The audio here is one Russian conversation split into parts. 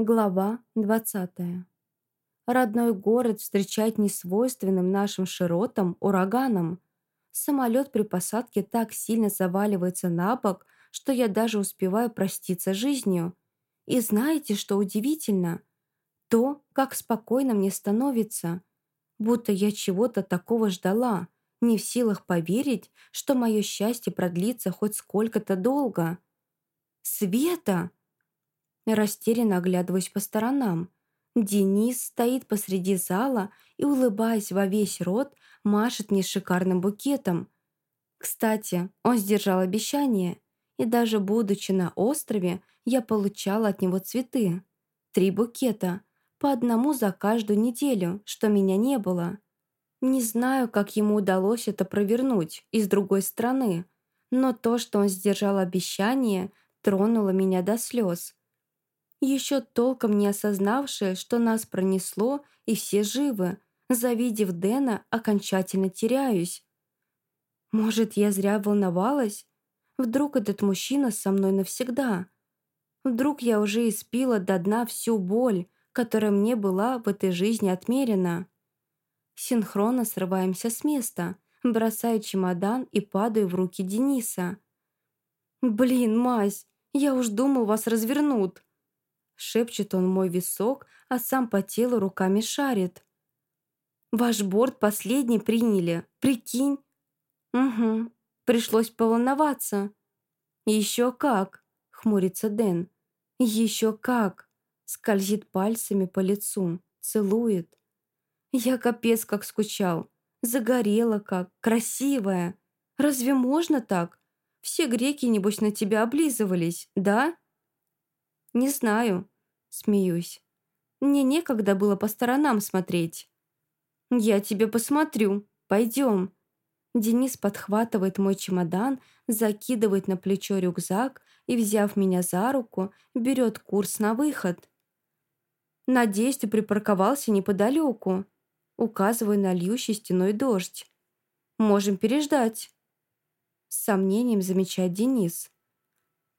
Глава 20. Родной город встречать несвойственным нашим широтам ураганом. Самолет при посадке так сильно заваливается на бок, что я даже успеваю проститься жизнью. И знаете, что удивительно? То, как спокойно мне становится. Будто я чего-то такого ждала, не в силах поверить, что мое счастье продлится хоть сколько-то долго. «Света!» Растерянно оглядываюсь по сторонам. Денис стоит посреди зала и, улыбаясь во весь рот, машет мне шикарным букетом. Кстати, он сдержал обещание, и даже будучи на острове, я получала от него цветы. Три букета, по одному за каждую неделю, что меня не было. Не знаю, как ему удалось это провернуть из другой страны, но то, что он сдержал обещание, тронуло меня до слез еще толком не осознавшая, что нас пронесло и все живы, завидев Дэна, окончательно теряюсь. Может, я зря волновалась? Вдруг этот мужчина со мной навсегда? Вдруг я уже испила до дна всю боль, которая мне была в этой жизни отмерена? Синхронно срываемся с места, бросаю чемодан и падаю в руки Дениса. «Блин, Мась, я уж думал, вас развернут!» Шепчет он мой висок, а сам по телу руками шарит. «Ваш борт последний приняли, прикинь?» «Угу, пришлось поволноваться». «Еще как!» — хмурится Дэн. «Еще как!» — скользит пальцами по лицу, целует. «Я капец как скучал. Загорела как, красивая. Разве можно так? Все греки, небось, на тебя облизывались, да?» «Не знаю», — смеюсь. «Мне некогда было по сторонам смотреть». «Я тебе посмотрю. Пойдем». Денис подхватывает мой чемодан, закидывает на плечо рюкзак и, взяв меня за руку, берет курс на выход. «Надеюсь, ты припарковался неподалеку», указываю на льющий стеной дождь. «Можем переждать». С сомнением замечает Денис.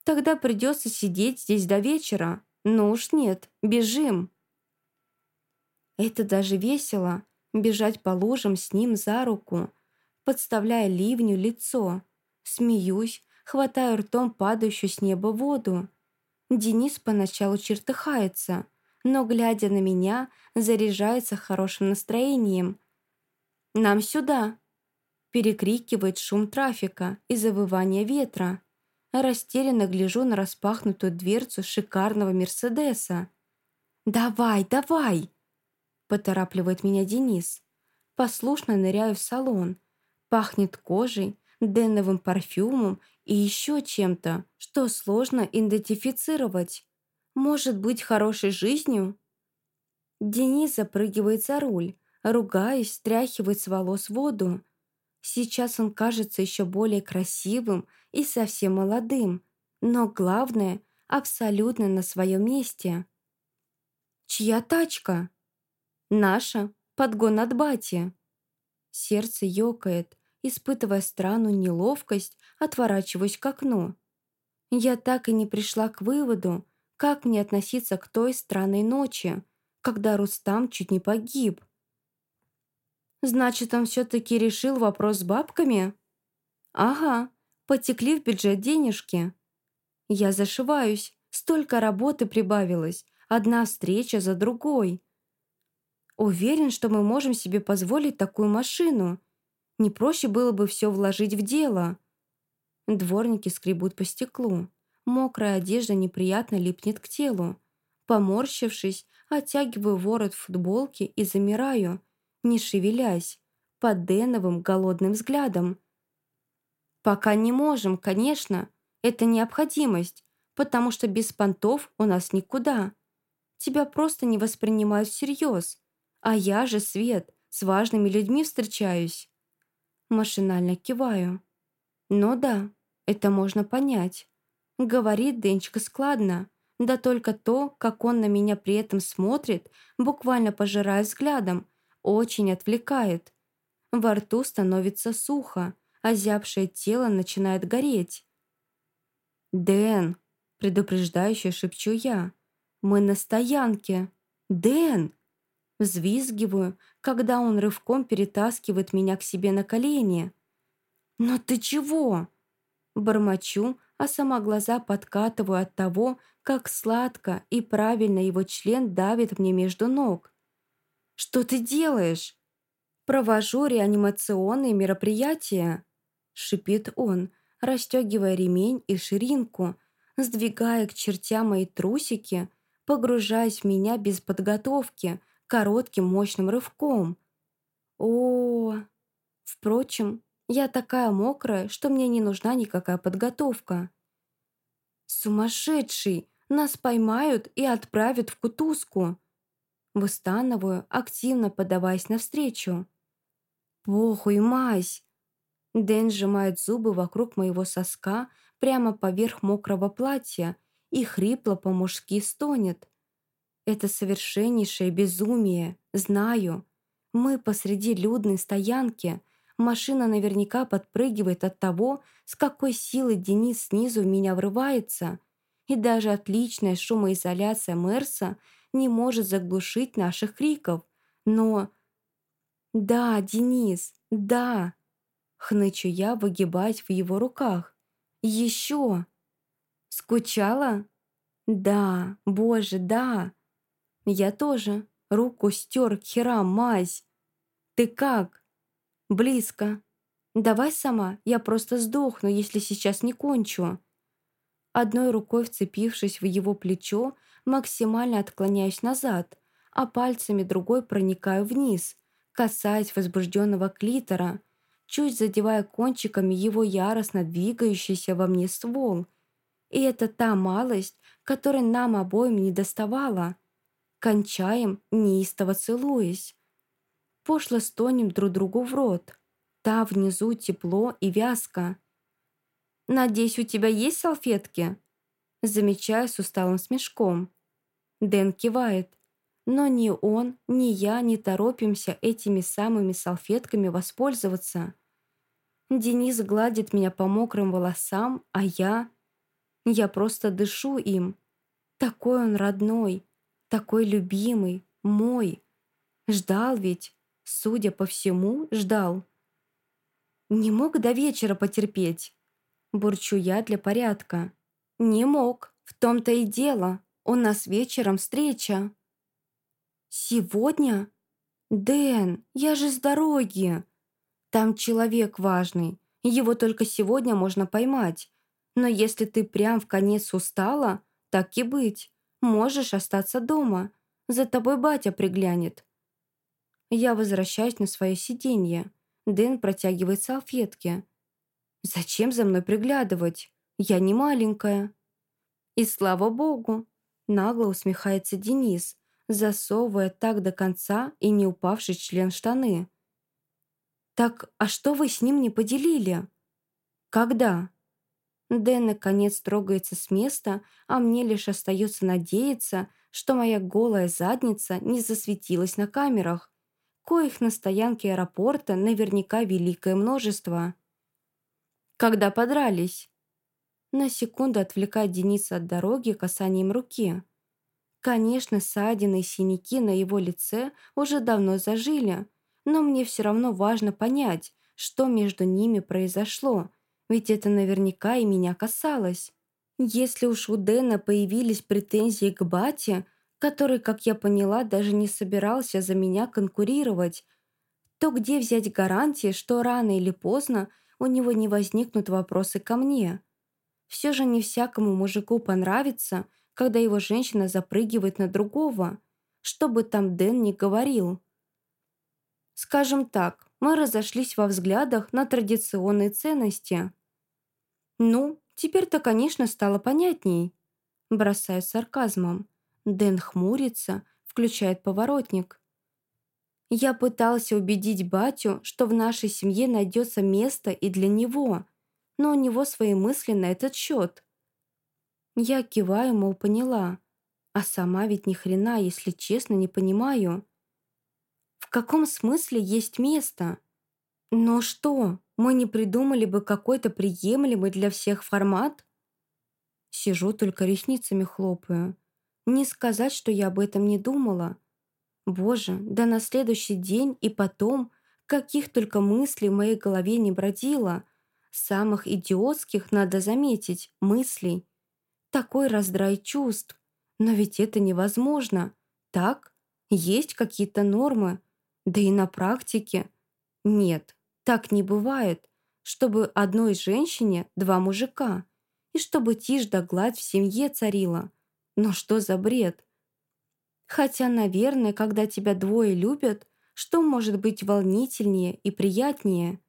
Тогда придется сидеть здесь до вечера. Ну уж нет, бежим. Это даже весело, бежать по лужам с ним за руку, подставляя ливню лицо. Смеюсь, хватаю ртом падающую с неба воду. Денис поначалу чертыхается, но, глядя на меня, заряжается хорошим настроением. «Нам сюда!» Перекрикивает шум трафика и завывание ветра. Растерянно гляжу на распахнутую дверцу шикарного Мерседеса. «Давай, давай!» Поторапливает меня Денис. Послушно ныряю в салон. Пахнет кожей, деновым парфюмом и еще чем-то, что сложно идентифицировать. Может быть, хорошей жизнью? Денис запрыгивает за руль, ругаясь, стряхивает с волос воду. Сейчас он кажется еще более красивым и совсем молодым, но главное, абсолютно на своем месте. «Чья тачка?» «Наша. Подгон от бати». Сердце ёкает, испытывая странную неловкость, отворачиваюсь к окну. Я так и не пришла к выводу, как мне относиться к той странной ночи, когда Рустам чуть не погиб. Значит, он все-таки решил вопрос с бабками? Ага, потекли в бюджет денежки. Я зашиваюсь, столько работы прибавилось, одна встреча за другой. Уверен, что мы можем себе позволить такую машину. Не проще было бы все вложить в дело. Дворники скребут по стеклу. Мокрая одежда неприятно липнет к телу. Поморщившись, оттягиваю ворот футболки и замираю – не шевелясь, под Дэновым голодным взглядом. «Пока не можем, конечно. Это необходимость, потому что без понтов у нас никуда. Тебя просто не воспринимают всерьез. А я же, Свет, с важными людьми встречаюсь». Машинально киваю. «Ну да, это можно понять». Говорит Денечка складно, да только то, как он на меня при этом смотрит, буквально пожирая взглядом, очень отвлекает. Во рту становится сухо, а зябшее тело начинает гореть. «Дэн!» – предупреждающе шепчу я. Мы на стоянке. Дэн! Взвизгиваю, когда он рывком перетаскивает меня к себе на колени. «Но ты чего?» Бормочу, а сама глаза подкатываю от того, как сладко и правильно его член давит мне между ног. «Что ты делаешь?» «Провожу реанимационные мероприятия», — шипит он, расстегивая ремень и ширинку, сдвигая к чертям мои трусики, погружаясь в меня без подготовки, коротким мощным рывком. О, Впрочем, я такая мокрая, что мне не нужна никакая подготовка. «Сумасшедший! Нас поймают и отправят в кутузку!» Выстанываю, активно подаваясь навстречу. «Похуй, мазь!» Дэн сжимает зубы вокруг моего соска прямо поверх мокрого платья и хрипло по-мужски стонет. Это совершеннейшее безумие, знаю. Мы посреди людной стоянки. Машина наверняка подпрыгивает от того, с какой силой Денис снизу в меня врывается. И даже отличная шумоизоляция Мерса не может заглушить наших криков. Но... «Да, Денис, да!» Хнычу я, выгибаясь в его руках. «Еще!» «Скучала?» «Да, боже, да!» «Я тоже. Руку стер, к херам, мазь!» «Ты как?» «Близко. Давай сама, я просто сдохну, если сейчас не кончу». Одной рукой вцепившись в его плечо, максимально отклоняюсь назад, а пальцами другой проникаю вниз, касаясь возбужденного клитора, чуть задевая кончиками его яростно двигающийся во мне ствол. И это та малость, которой нам обоим не доставала. Кончаем, неистово целуясь. Пошло стонем друг другу в рот. Та внизу тепло и вязко. «Надеюсь, у тебя есть салфетки?» Замечаю с усталым смешком. Дэн кивает. Но ни он, ни я не торопимся этими самыми салфетками воспользоваться. Денис гладит меня по мокрым волосам, а я... Я просто дышу им. Такой он родной, такой любимый, мой. Ждал ведь, судя по всему, ждал. Не мог до вечера потерпеть. Бурчу я для порядка. Не мог, в том-то и дело. У нас вечером встреча. Сегодня? Дэн, я же с дороги. Там человек важный. Его только сегодня можно поймать. Но если ты прям в конец устала, так и быть. Можешь остаться дома. За тобой батя приглянет. Я возвращаюсь на свое сиденье. Дэн протягивает салфетки. «Зачем за мной приглядывать? Я не маленькая». «И слава богу!» Нагло усмехается Денис, засовывая так до конца и не упавший член штаны. «Так, а что вы с ним не поделили?» «Когда?» Дэн наконец трогается с места, а мне лишь остается надеяться, что моя голая задница не засветилась на камерах, коих на стоянке аэропорта наверняка великое множество. «Когда подрались?» На секунду отвлекает Дениса от дороги касанием руки. Конечно, ссадины и синяки на его лице уже давно зажили, но мне все равно важно понять, что между ними произошло, ведь это наверняка и меня касалось. Если уж у Дэна появились претензии к бате, который, как я поняла, даже не собирался за меня конкурировать, то где взять гарантии, что рано или поздно у него не возникнут вопросы ко мне? Все же не всякому мужику понравится, когда его женщина запрыгивает на другого, что бы там Дэн ни говорил. Скажем так, мы разошлись во взглядах на традиционные ценности. Ну, теперь-то, конечно, стало понятней. Бросаю сарказмом. Дэн хмурится, включает поворотник. Я пытался убедить батю, что в нашей семье найдется место и для него, но у него свои мысли на этот счет. Я киваю, мол, поняла. А сама ведь ни хрена, если честно, не понимаю. В каком смысле есть место? Но что, мы не придумали бы какой-то приемлемый для всех формат? Сижу, только ресницами хлопаю. Не сказать, что я об этом не думала. Боже, да на следующий день и потом, каких только мыслей в моей голове не бродило. Самых идиотских, надо заметить, мыслей. Такой раздрай чувств. Но ведь это невозможно. Так? Есть какие-то нормы. Да и на практике. Нет, так не бывает, чтобы одной женщине два мужика. И чтобы тишь да гладь в семье царила. Но что за бред? Хотя, наверное, когда тебя двое любят, что может быть волнительнее и приятнее?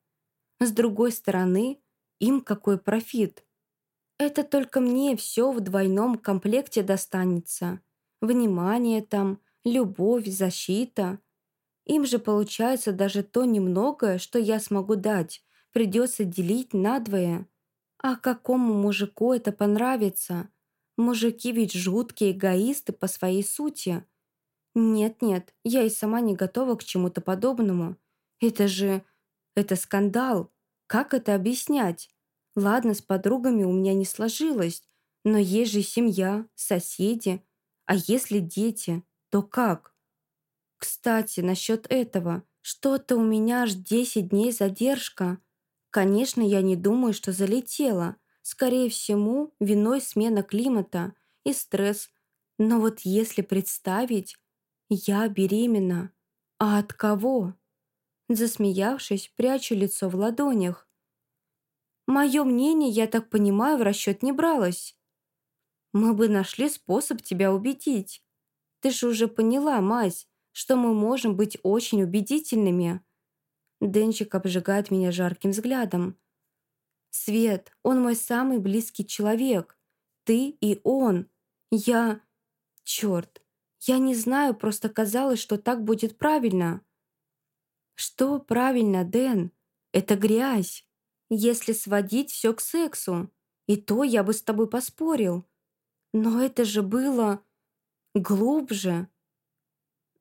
С другой стороны, им какой профит? Это только мне все в двойном комплекте достанется. Внимание там, любовь, защита. Им же получается даже то немногое, что я смогу дать, придется делить надвое. А какому мужику это понравится? Мужики ведь жуткие эгоисты по своей сути. Нет-нет, я и сама не готова к чему-то подобному. Это же... это скандал. Как это объяснять? Ладно, с подругами у меня не сложилось, но есть же семья, соседи. А если дети, то как? Кстати, насчет этого. Что-то у меня аж 10 дней задержка. Конечно, я не думаю, что залетела. Скорее всего, виной смена климата и стресс. Но вот если представить, я беременна. А от кого? Засмеявшись, прячу лицо в ладонях. Мое мнение, я так понимаю, в расчет не бралось. Мы бы нашли способ тебя убедить. Ты же уже поняла, мать, что мы можем быть очень убедительными. Денчик обжигает меня жарким взглядом. Свет, он мой самый близкий человек. Ты и он. Я... Черт, я не знаю, просто казалось, что так будет правильно. Что правильно, Дэн? Это грязь. Если сводить все к сексу. И то я бы с тобой поспорил. Но это же было... глубже.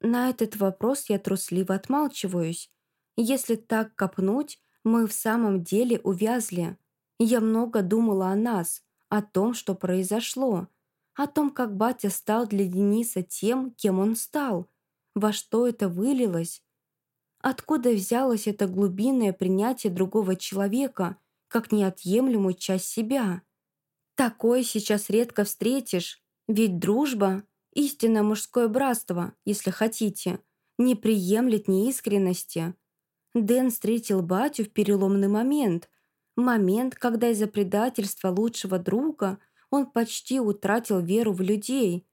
На этот вопрос я трусливо отмалчиваюсь. Если так копнуть, мы в самом деле увязли. Я много думала о нас, о том, что произошло о том, как батя стал для Дениса тем, кем он стал, во что это вылилось. Откуда взялось это глубинное принятие другого человека, как неотъемлемую часть себя? Такое сейчас редко встретишь, ведь дружба, истинное мужское братство, если хотите, не приемлет неискренности. Дэн встретил батю в переломный момент, момент, когда из-за предательства лучшего друга – он почти утратил веру в людей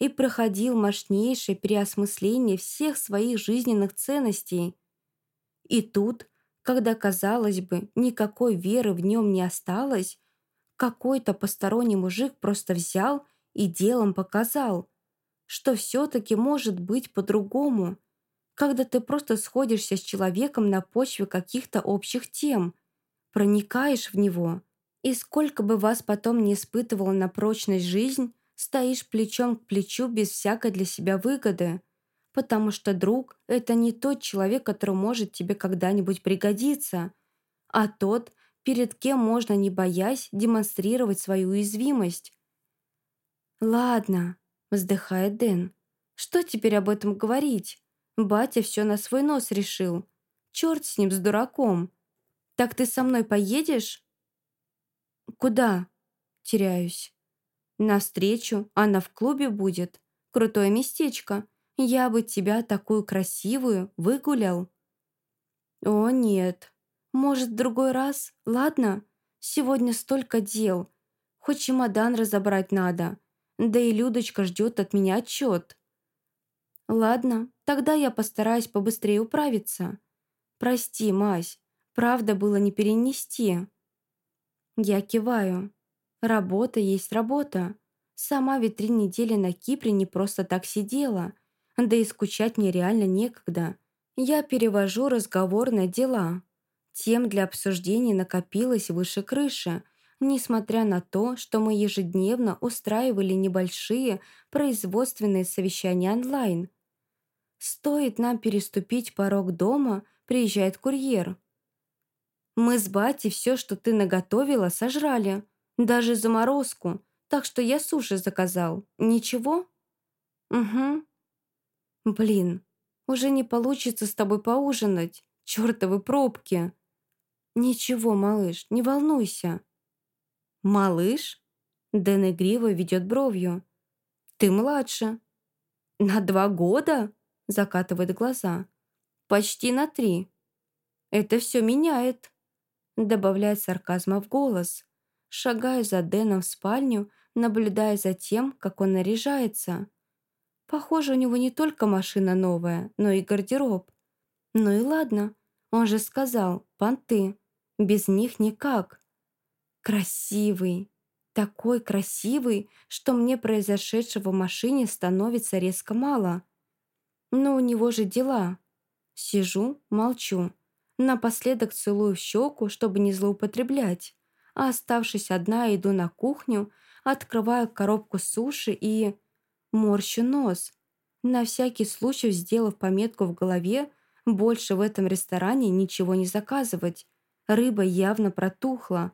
и проходил мощнейшее переосмысление всех своих жизненных ценностей. И тут, когда, казалось бы, никакой веры в нем не осталось, какой-то посторонний мужик просто взял и делом показал, что все-таки может быть по-другому, когда ты просто сходишься с человеком на почве каких-то общих тем, проникаешь в него – и сколько бы вас потом не испытывала на прочность жизнь, стоишь плечом к плечу без всякой для себя выгоды. Потому что друг – это не тот человек, который может тебе когда-нибудь пригодиться, а тот, перед кем можно, не боясь, демонстрировать свою уязвимость. «Ладно», – вздыхает Дэн. «Что теперь об этом говорить? Батя все на свой нос решил. Черт с ним, с дураком. Так ты со мной поедешь?» «Куда?» Теряюсь. «Навстречу. Она в клубе будет. Крутое местечко. Я бы тебя такую красивую выгулял». «О, нет. Может, в другой раз? Ладно? Сегодня столько дел. Хоть чемодан разобрать надо. Да и Людочка ждет от меня отчет». «Ладно, тогда я постараюсь побыстрее управиться. Прости, Мась, правда было не перенести». Я киваю. Работа есть работа. Сама ведь три недели на Кипре не просто так сидела. Да и скучать мне реально некогда. Я перевожу разговор на дела. Тем для обсуждений накопилось выше крыши, несмотря на то, что мы ежедневно устраивали небольшие производственные совещания онлайн. Стоит нам переступить порог дома, приезжает курьер – мы с батей все, что ты наготовила, сожрали. Даже заморозку. Так что я суши заказал. Ничего?» «Угу». «Блин, уже не получится с тобой поужинать. Чёртовы пробки». «Ничего, малыш, не волнуйся». «Малыш?» Дэн игриво ведет бровью. «Ты младше». «На два года?» Закатывает глаза. «Почти на три». «Это все меняет», добавляет сарказма в голос. Шагаю за Дэном в спальню, наблюдая за тем, как он наряжается. Похоже, у него не только машина новая, но и гардероб. Ну и ладно, он же сказал, понты. Без них никак. Красивый. Такой красивый, что мне произошедшего в машине становится резко мало. Но у него же дела. Сижу, молчу. Напоследок целую в щеку, чтобы не злоупотреблять. А оставшись одна, иду на кухню, открываю коробку суши и... Морщу нос. На всякий случай, сделав пометку в голове, больше в этом ресторане ничего не заказывать. Рыба явно протухла.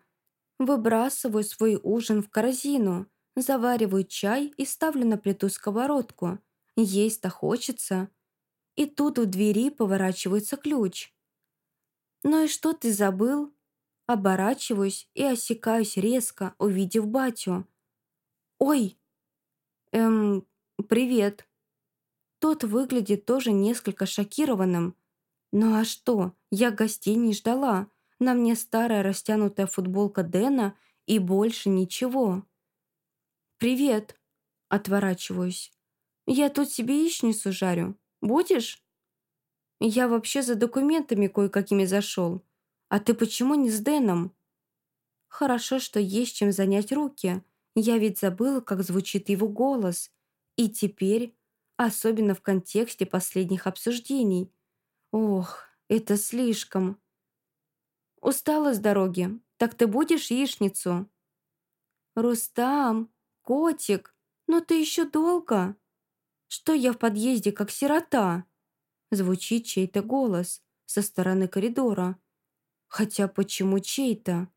Выбрасываю свой ужин в корзину, завариваю чай и ставлю на плиту сковородку. Есть-то хочется. И тут у двери поворачивается ключ. «Ну и что ты забыл?» Оборачиваюсь и осекаюсь резко, увидев батю. «Ой!» «Эм, привет!» Тот выглядит тоже несколько шокированным. «Ну а что? Я гостей не ждала. На мне старая растянутая футболка Дэна и больше ничего». «Привет!» Отворачиваюсь. «Я тут себе яичницу жарю. Будешь?» «Я вообще за документами кое-какими зашел. А ты почему не с Дэном?» «Хорошо, что есть чем занять руки. Я ведь забыла, как звучит его голос. И теперь, особенно в контексте последних обсуждений. Ох, это слишком. Устала с дороги. Так ты будешь яичницу?» «Рустам, котик, но ты еще долго. Что я в подъезде, как сирота?» Звучит чей-то голос со стороны коридора. Хотя почему чей-то?